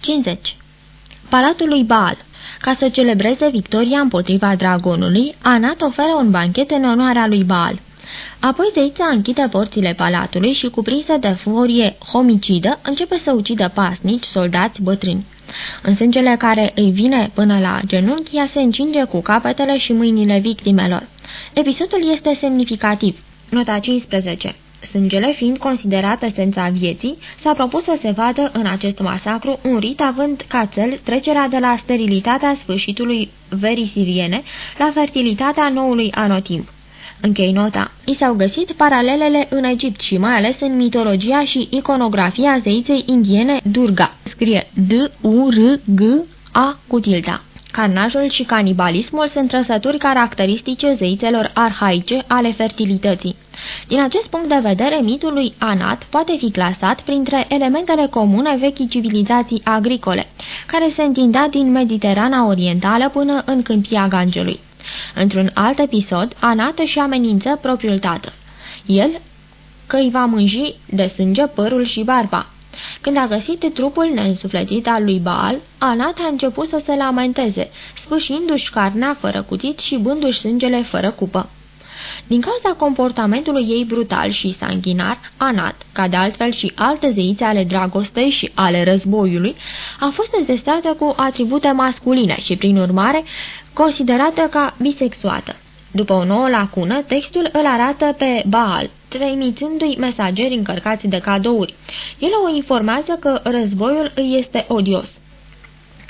50. Palatul lui Baal Ca să celebreze victoria împotriva dragonului, Anat oferă un banchet în onoarea lui Baal. Apoi zeița închide porțile palatului și, cuprinsă de furie homicidă, începe să ucidă pasnici, soldați, bătrâni. În sângele care îi vine până la genunchi, ea se încinge cu capetele și mâinile victimelor. Episodul este semnificativ. Nota 15 Sângele fiind considerat esența vieții, s-a propus să se vadă în acest masacru un rit având ca cel trecerea de la sterilitatea sfârșitului verii siriene la fertilitatea noului anotimp. Închei nota. I s-au găsit paralelele în Egipt și mai ales în mitologia și iconografia zeiței indiene Durga. Scrie D-U-R-G-A cu tilda. Carnajul și canibalismul sunt trăsături caracteristice zeițelor arhaice ale fertilității. Din acest punct de vedere, mitul lui Anat poate fi clasat printre elementele comune vechii civilizații agricole, care se întindea din Mediterana Orientală până în câmpia Gangelui. Într-un alt episod, Anat își amenință propriul tată. El că îi va mânji de sânge părul și barba. Când a găsit trupul neînsuflețit al lui Baal, Anat a început să se lamenteze, sfâșindu-și carnea fără cuțit și bându-și sângele fără cupă. Din cauza comportamentului ei brutal și sanguinar, Anat, ca de altfel și alte zeițe ale dragostei și ale războiului, a fost înzestrată cu atribute masculine și, prin urmare, considerată ca bisexuată. După o nouă lacună, textul îl arată pe Baal, trimițându-i mesageri încărcați de cadouri. El o informează că războiul îi este odios.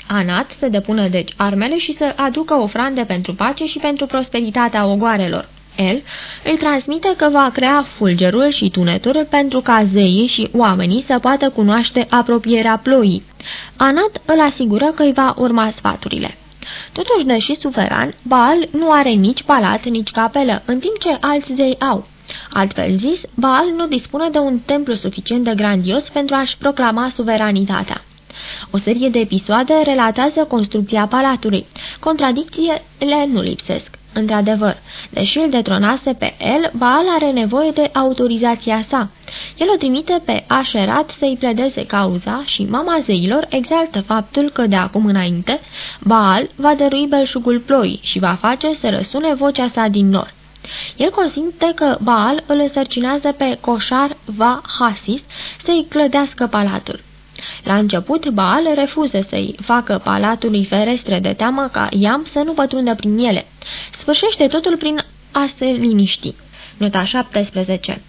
Anat să depună deci armele și să aducă ofrande pentru pace și pentru prosperitatea ogoarelor. El îi transmite că va crea fulgerul și tunetul pentru ca zeii și oamenii să poată cunoaște apropierea ploii. Anat îl asigură că îi va urma sfaturile. Totuși, deși suveran, Baal nu are nici palat, nici capelă, în timp ce alți zei au. Altfel zis, Baal nu dispune de un templu suficient de grandios pentru a-și proclama suveranitatea. O serie de episoade relatează construcția palatului. Contradicțiile nu lipsesc. Într-adevăr, deși îl detronase pe el, Baal are nevoie de autorizația sa. El o trimite pe Așerat să-i pledeze cauza și mama zeilor exaltă faptul că de acum înainte Baal va dărui belșugul ploi și va face să răsune vocea sa din nor. El consimte că Baal îl însărcinează pe Coșar va Hasis să-i clădească palatul. La început, Baal refuză să-i facă palatului ferestre de teamă ca Iam să nu pătrundă prin ele. Sfârșește totul prin a se liniști. Nota 17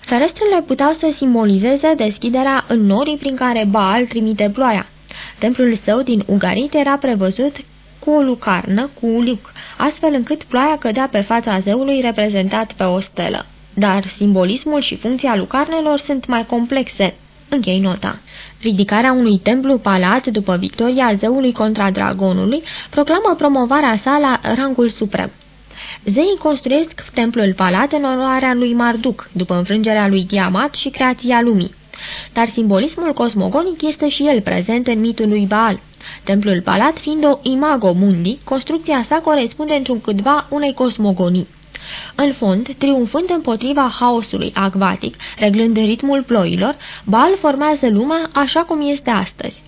Ferestrele puteau să simbolizeze deschiderea în norii prin care Baal trimite ploaia. Templul său din Ugarit era prevăzut cu o lucarnă, cu un luc, astfel încât ploaia cădea pe fața zeului reprezentat pe o stelă. Dar simbolismul și funcția lucarnelor sunt mai complexe. Închei nota. Ridicarea unui templu-palat după victoria zeului contra dragonului proclamă promovarea sa la rangul suprem. Zeii construiesc templul palat în onoarea lui Marduk, după înfrângerea lui Tiamat și creația lumii. Dar simbolismul cosmogonic este și el prezent în mitul lui Baal. Templul palat fiind o imago mundi, construcția sa corespunde într-un câtva unei cosmogonii. În fond, triumfând împotriva haosului acvatic, reglând ritmul ploilor, Baal formează lumea așa cum este astăzi.